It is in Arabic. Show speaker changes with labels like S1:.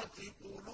S1: خَاسِرَاتِ